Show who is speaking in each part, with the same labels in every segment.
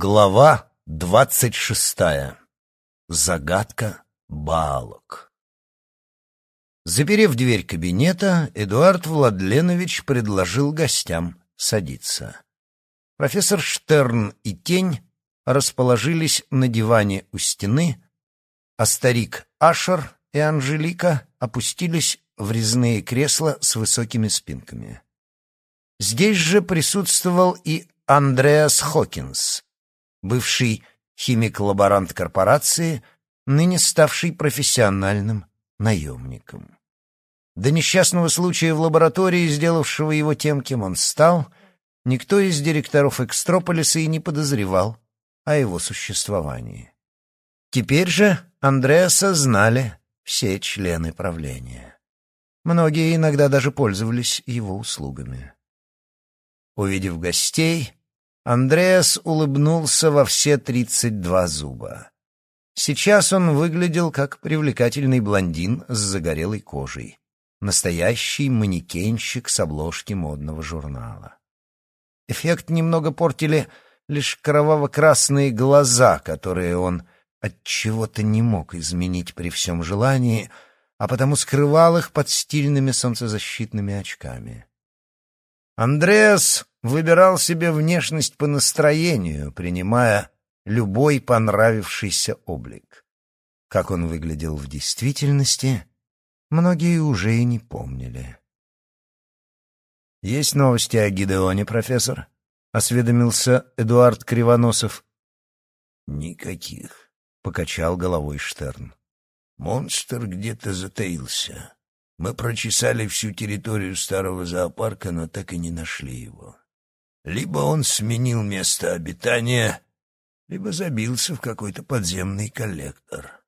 Speaker 1: Глава двадцать шестая. Загадка балок. Заперев дверь кабинета, Эдуард Владленович предложил гостям садиться. Профессор Штерн и Тень расположились на диване у стены, а старик Ашер и Анжелика опустились в резные кресла с высокими спинками. Здесь же присутствовал и Андреас Хокинс, бывший химик-лаборант корпорации, ныне ставший профессиональным наемником. До несчастного случая в лаборатории, сделавшего его тем, кем он стал, никто из директоров Экстрополиса и не подозревал о его существовании. Теперь же Андреаса знали все члены правления. Многие иногда даже пользовались его услугами. Увидев гостей, Андреас улыбнулся во все тридцать два зуба. Сейчас он выглядел как привлекательный блондин с загорелой кожей. Настоящий манекенщик с обложки модного журнала. Эффект немного портили лишь кроваво-красные глаза, которые он от чего-то не мог изменить при всем желании, а потому скрывал их под стильными солнцезащитными очками. Андреас выбирал себе внешность по настроению, принимая любой понравившийся облик. Как он выглядел в действительности, многие уже и не помнили. «Есть новости о Гидеоне, профессор?» — осведомился Эдуард Кривоносов.
Speaker 2: «Никаких», —
Speaker 1: покачал головой Штерн.
Speaker 2: «Монстр где-то затаился. Мы прочесали всю территорию старого зоопарка, но так и не нашли его. Либо он сменил место обитания, либо забился в какой-то подземный коллектор.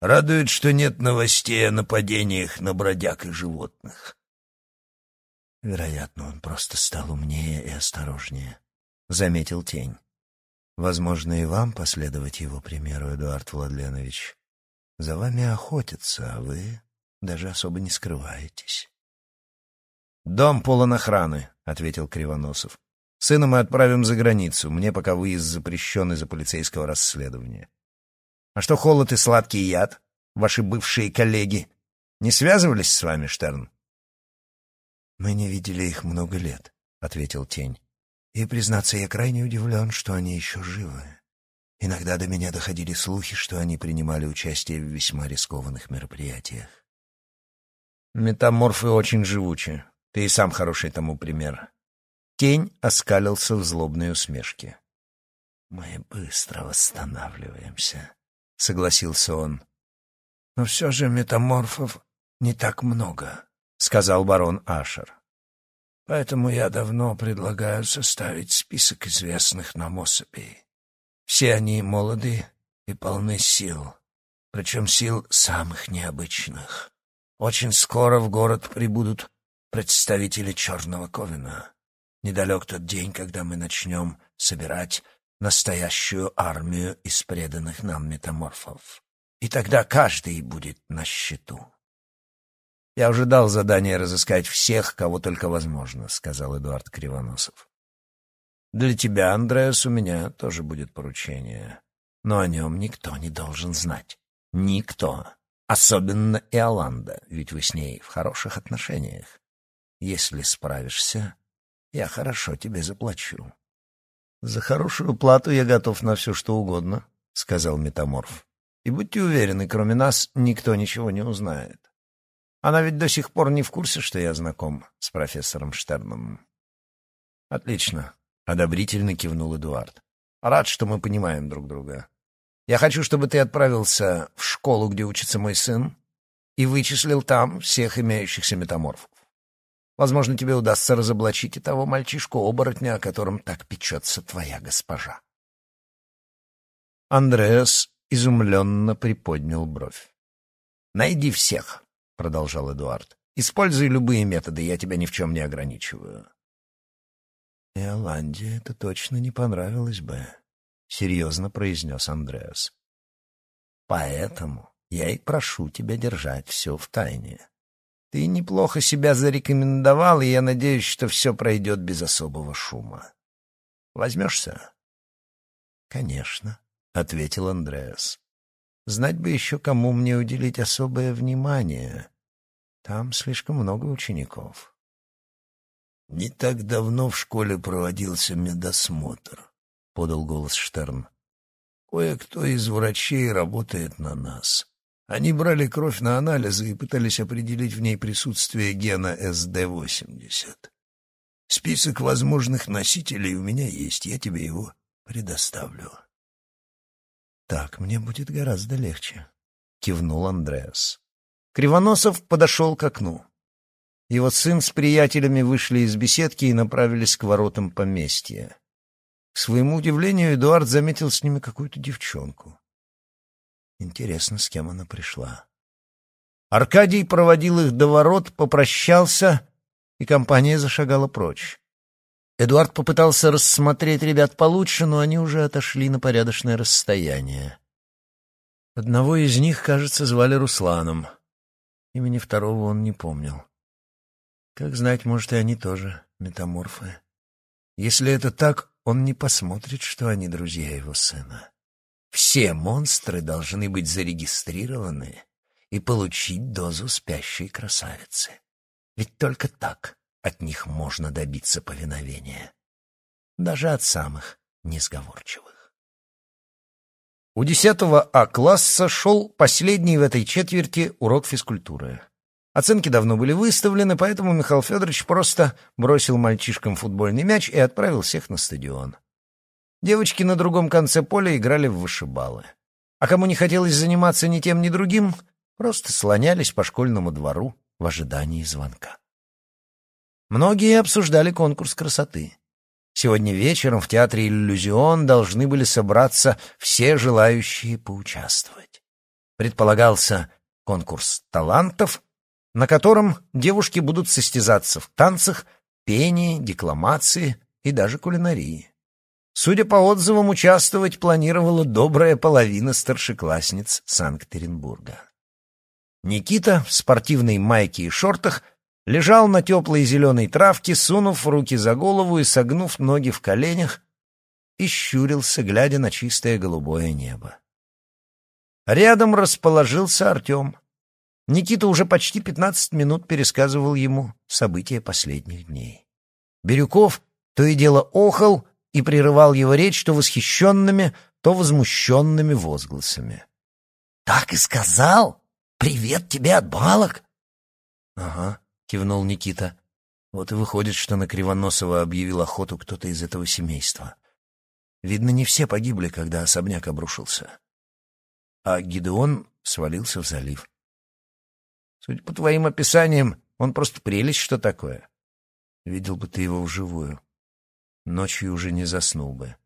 Speaker 2: Радует, что нет новостей о нападениях на бродяг и животных.
Speaker 1: Вероятно, он просто стал умнее и осторожнее, — заметил тень. Возможно, и вам последовать его примеру, Эдуард Владленович. За вами охотятся, а вы даже особо не скрываетесь. «Дом полон охраны», — ответил Кривоносов. «Сына мы отправим за границу. Мне пока выезд запрещен из-за полицейского расследования». «А что холод и сладкий яд? Ваши бывшие коллеги не связывались с вами, Штерн?»
Speaker 2: «Мы не видели их много лет», — ответил Тень. «И, признаться, я крайне удивлен, что они еще живы. Иногда до меня доходили слухи, что они принимали участие в весьма рискованных мероприятиях.
Speaker 1: Метаморфы очень живучи. Ты и сам хороший тому пример. Тень оскалился в злобной усмешке.
Speaker 2: «Мы быстро восстанавливаемся», — согласился он. «Но все же метаморфов не так много», — сказал барон Ашер. «Поэтому я давно предлагаю составить список известных нам особей. Все они молоды и полны сил, причем сил самых необычных. Очень скоро в город прибудут представители Черного Ковина. Недалек тот день, когда мы начнем собирать настоящую армию из преданных нам метаморфов. И тогда каждый будет на счету.
Speaker 1: «Я уже дал задание разыскать всех, кого только возможно», — сказал Эдуард Кривоносов. «Для тебя, Андреас, у меня тоже будет поручение, но о нем никто не должен знать. Никто. Особенно Иоланда, ведь вы с ней в хороших отношениях. Если справишься, я хорошо тебе заплачу. — За хорошую плату я готов на все, что угодно, — сказал Метаморф. — И будьте уверены, кроме нас никто ничего не узнает. Она ведь до сих пор не в курсе, что я знаком с профессором Штерном. — Отлично, — одобрительно кивнул Эдуард. — Рад, что мы понимаем друг друга. Я хочу, чтобы ты отправился в школу, где учится мой сын, и вычислил там всех имеющихся метаморфов. Возможно, тебе удастся разоблачить и того мальчишку-оборотня, о котором так печется твоя госпожа. Андреас изумленно приподнял бровь. «Найди всех», — продолжал Эдуард. «Используй любые методы, я тебя ни в чем не ограничиваю».
Speaker 2: «Иоланде это точно не понравилось бы», — серьезно произнес Андреас.
Speaker 1: «Поэтому я и прошу тебя держать все в тайне. Ты неплохо себя зарекомендовал, и я надеюсь, что все пройдет без особого шума. Возьмешься?» «Конечно», — ответил Андреас. «Знать бы еще, кому мне уделить особое внимание. Там слишком много учеников».
Speaker 2: «Не так давно в школе проводился медосмотр», — подал голос Штерн. «Кое-кто из врачей работает на нас. Они брали кровь на анализы и пытались определить в ней присутствие гена СД-80. Список возможных носителей у меня есть, я тебе его предоставлю».
Speaker 1: «Так мне будет гораздо легче», — кивнул Андреас. Кривоносов подошел к окну. Его сын с приятелями вышли из беседки и направились к воротам поместья. К своему удивлению, Эдуард заметил с ними какую-то девчонку. Интересно, с кем она пришла. Аркадий проводил их до ворот, попрощался, и компания зашагала прочь. Эдуард попытался рассмотреть ребят получше, но они уже отошли на порядочное расстояние. Одного из них, кажется, звали Русланом. Имени второго он не помнил. Как знать, может, и они тоже метаморфы. Если это так, он не посмотрит, что они друзья его сына. Все монстры должны быть зарегистрированы и получить дозу спящей красавицы. Ведь только так от них можно добиться повиновения. Даже от самых несговорчивых. У десятого А-класса шел последний в этой четверти урок физкультуры. Оценки давно были выставлены, поэтому Михаил Федорович просто бросил мальчишкам футбольный мяч и отправил всех на стадион. Девочки на другом конце поля играли в вышибалы. А кому не хотелось заниматься ни тем, ни другим, просто слонялись по школьному двору в ожидании звонка. Многие обсуждали конкурс красоты. Сегодня вечером в театре «Иллюзион» должны были собраться все желающие поучаствовать. Предполагался конкурс талантов — на котором девушки будут состязаться в танцах, пении, декламации и даже кулинарии. Судя по отзывам, участвовать планировала добрая половина старшеклассниц Санкт-Петербурга. Никита в спортивной майке и шортах лежал на теплой зеленой травке, сунув руки за голову и согнув ноги в коленях, и щурился, глядя на чистое голубое небо. Рядом расположился Артем. Никита уже почти пятнадцать минут пересказывал ему события последних дней. Бирюков то и дело охал и прерывал его речь то восхищенными, то возмущенными возгласами. — Так и сказал? Привет тебе от балок? — Ага, — кивнул Никита. Вот и выходит, что на Кривоносова объявил охоту кто-то из этого семейства. Видно, не все погибли, когда особняк обрушился. А Гидеон свалился в залив. Судя по твоим описаниям, он просто прелесть, что такое. Видел бы ты его вживую. Ночью уже не заснул бы.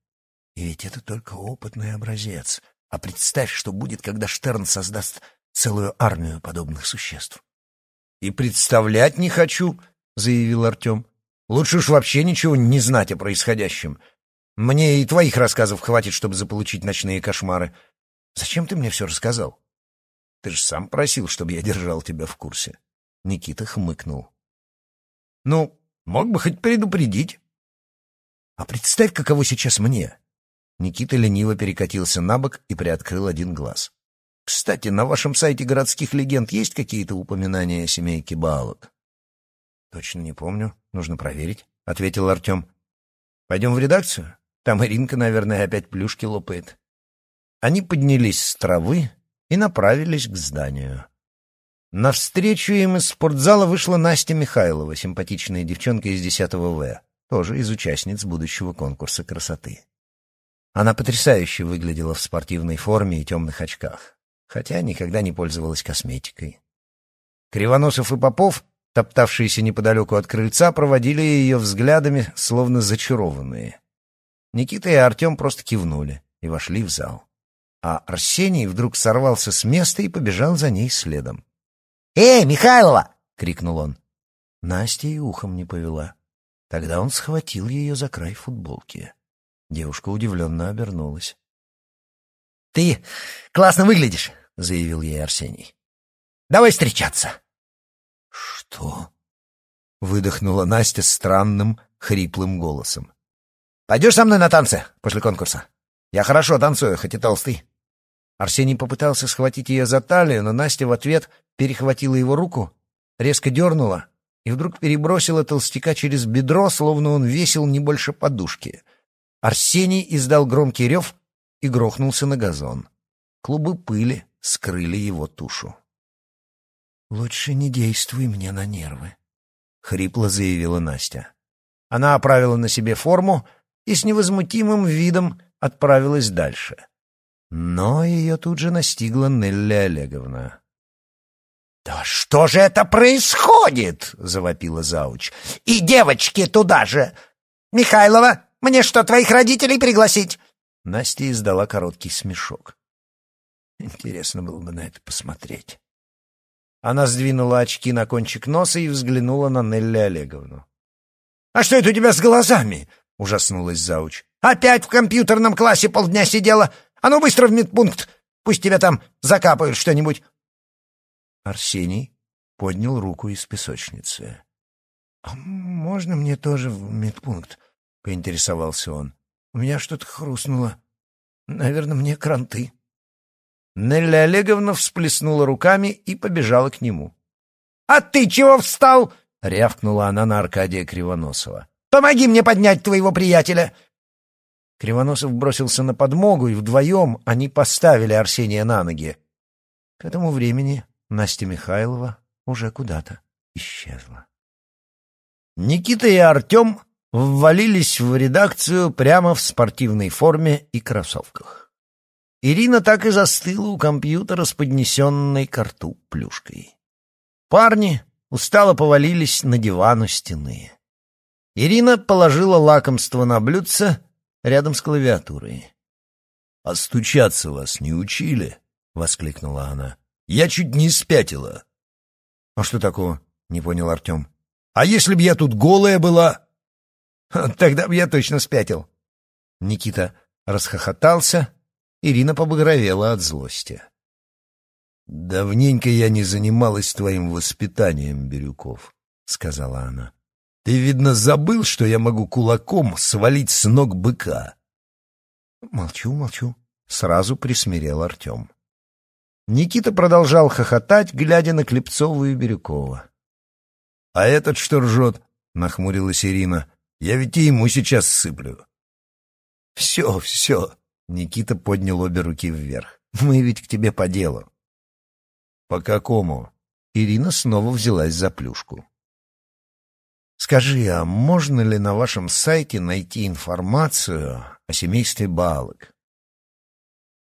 Speaker 1: И ведь это только опытный образец. А представь, что будет, когда Штерн создаст целую армию подобных существ. «И представлять не хочу», — заявил Артем. «Лучше уж вообще ничего не знать о происходящем. Мне и твоих рассказов хватит, чтобы заполучить ночные кошмары. Зачем ты мне все рассказал?» Ты же сам просил, чтобы я держал тебя в курсе. Никита хмыкнул. Ну, мог бы хоть предупредить. А представь, каково сейчас мне. Никита лениво перекатился на бок и приоткрыл один глаз. Кстати, на вашем сайте городских легенд есть какие-то упоминания о семейке Баалок? Точно не помню. Нужно проверить, — ответил Артем. Пойдем в редакцию? Там Иринка, наверное, опять плюшки лопает. Они поднялись с травы, и направились к зданию. Навстречу им из спортзала вышла Настя Михайлова, симпатичная девчонка из 10 В, тоже из участниц будущего конкурса красоты. Она потрясающе выглядела в спортивной форме и темных очках, хотя никогда не пользовалась косметикой. Кривоносов и Попов, топтавшиеся неподалеку от крыльца, проводили ее взглядами, словно зачарованные. Никита и Артем просто кивнули и вошли в зал а Арсений вдруг сорвался с места и побежал за ней следом. «Эй, Михайлова!» — крикнул он. Настя и ухом не повела. Тогда он схватил ее за край футболки. Девушка удивленно обернулась. «Ты классно выглядишь!» — заявил ей Арсений. «Давай встречаться!» «Что?» — выдохнула Настя странным, хриплым голосом. «Пойдешь со мной на танцы после конкурса?» Я хорошо танцую, хоть и толстый». Арсений попытался схватить ее за талию, но Настя в ответ перехватила его руку, резко дернула и вдруг перебросила толстяка через бедро, словно он весил не больше подушки. Арсений издал громкий рев и грохнулся на газон. Клубы пыли скрыли его тушу.
Speaker 2: «Лучше не действуй мне на нервы», — хрипло заявила Настя.
Speaker 1: Она оправила на себе форму и с невозмутимым видом отправилась дальше. Но ее тут же настигла Нелли Олеговна.
Speaker 3: «Да что же это происходит?» — завопила Зауч. «И девочки туда же! Михайлова, мне что, твоих родителей пригласить?»
Speaker 1: Настя издала короткий смешок.
Speaker 2: Интересно было бы на это посмотреть.
Speaker 1: Она сдвинула очки на кончик носа и взглянула на Нелли Олеговну.
Speaker 3: «А что это у тебя с глазами?» — ужаснулась Зауч. «Опять в компьютерном классе полдня сидела? А ну быстро в медпункт! Пусть тебя там закапают что-нибудь!»
Speaker 1: Арсений поднял руку из песочницы.
Speaker 2: «А можно мне тоже в медпункт?» — поинтересовался он. «У меня что-то хрустнуло. Наверное, мне кранты».
Speaker 1: Нелли Олеговна всплеснула руками и побежала к нему.
Speaker 3: «А ты чего встал?»
Speaker 1: — рявкнула она на Аркадия Кривоносова.
Speaker 3: «Помоги мне поднять твоего приятеля!»
Speaker 1: Кривоносов бросился на подмогу, и вдвоем они поставили Арсения на ноги. К этому времени Настя Михайлова уже куда-то исчезла. Никита и Артем ввалились в редакцию прямо в спортивной форме и кроссовках. Ирина так и застыла у компьютера с поднесенной к рту плюшкой. Парни устало повалились на диван у стены. Ирина положила лакомство на блюдце рядом с клавиатурой. — А стучаться вас не учили? — воскликнула она. — Я чуть не спятила. — А что такого? — не понял Артем. — А если б я тут голая была? — Тогда бы я точно спятил. Никита расхохотался, Ирина побагровела от злости. — Давненько я не занималась твоим воспитанием, Бирюков, — сказала она. Ты, видно, забыл, что я могу кулаком свалить с ног быка. Молчу, молчу. Сразу присмирел Артем. Никита продолжал хохотать, глядя на Клепцова и Бирюкова. — А этот что ржет? — нахмурилась Ирина. — Я ведь и ему сейчас сыплю. — Все, все. Никита поднял обе руки вверх. — Мы ведь к тебе по делу. — По какому? Ирина снова взялась за плюшку. Скажи, а можно ли на вашем сайте найти информацию о семействе Балок?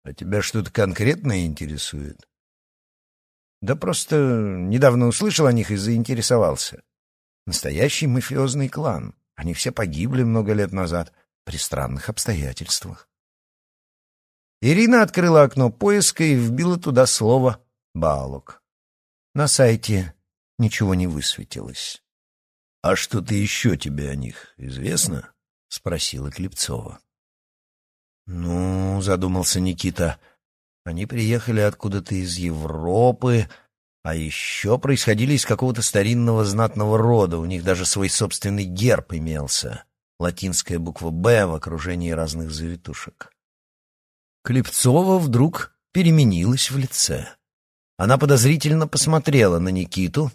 Speaker 1: А тебя что-то конкретное интересует? Да просто недавно услышал о них и заинтересовался. Настоящий мафиозный клан. Они все погибли много лет назад при странных обстоятельствах. Ирина открыла окно поиска и вбила туда слово «Балок». На сайте ничего не высветилось. «А что-то еще тебе о них известно?» — спросила Клепцова. «Ну, — задумался Никита, — они приехали откуда-то из Европы, а еще происходили из какого-то старинного знатного рода, у них даже свой собственный герб имелся, латинская буква «Б» в окружении разных завитушек». Клепцова вдруг переменилась в лице. Она подозрительно посмотрела на Никиту,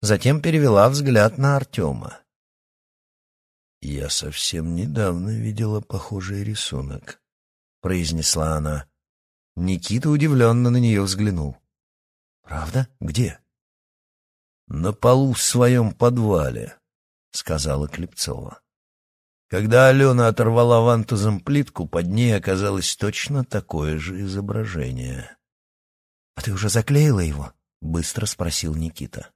Speaker 1: затем перевела взгляд на Артема. «Я совсем недавно видела похожий рисунок», — произнесла она. Никита удивленно на нее взглянул. «Правда? Где?» «На полу в своем подвале», — сказала Клепцова. Когда Алена оторвала вантузом плитку, под ней оказалось точно такое же изображение. — А ты уже заклеила его? — быстро спросил Никита.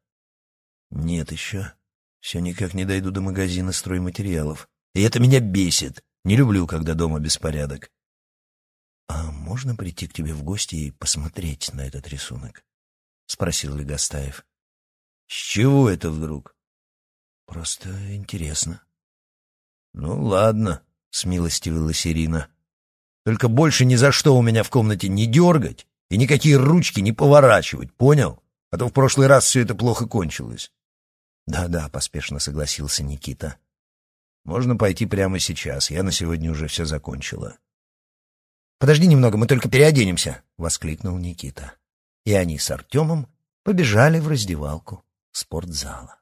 Speaker 1: Нет еще. Все никак не дойду до магазина стройматериалов. И это меня бесит. Не люблю, когда дома беспорядок. А можно прийти к тебе в гости и посмотреть на этот рисунок? Спросил Легостаев. С чего это вдруг? Просто интересно. Ну, ладно, смилостивилась Ирина. Только больше ни за что у меня в комнате не дергать и никакие ручки не поворачивать, понял? А то в прошлый раз все это плохо кончилось. «Да-да», — поспешно согласился Никита. «Можно пойти прямо сейчас. Я на сегодня уже все закончила». Подожди немного, мы только переоденемся!» — воскликнул Никита. И они с Артемом побежали в раздевалку спортзала.